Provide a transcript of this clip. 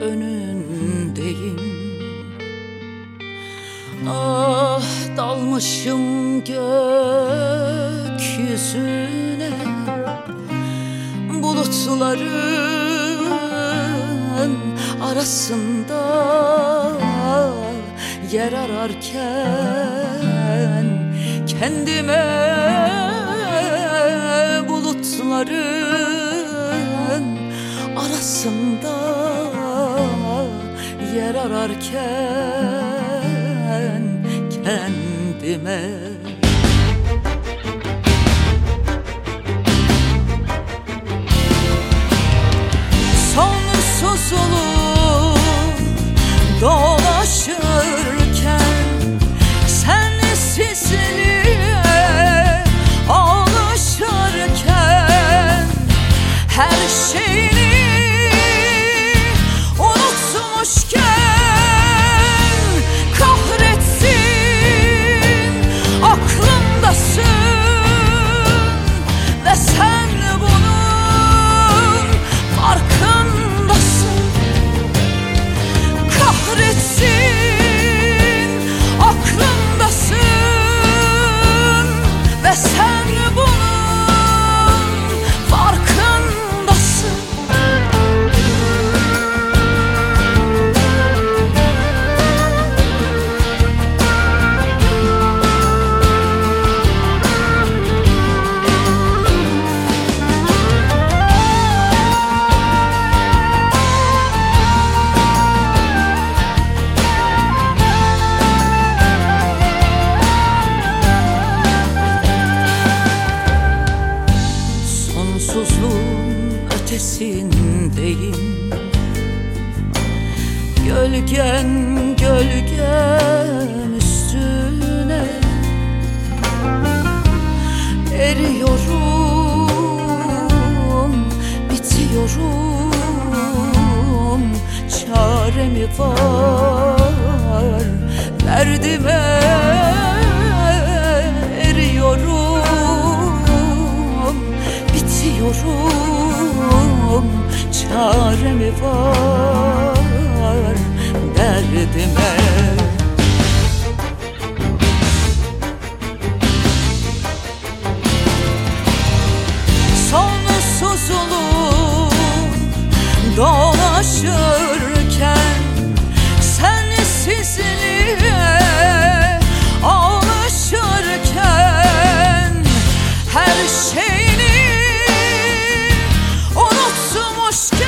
önündeyim. Ah dalmışım gökyüzüne Bulutların arasında yer ararken Kendime bulutların arasında yer ararken kendime Sonsuzluğun ötesindeyim. Gölgen gölgen üstüne Eriyorum, bitiyorum. Çare var bitiyorum Çare mi var derdime. Sonsuz olup dolaşırken sensizliğe Sky.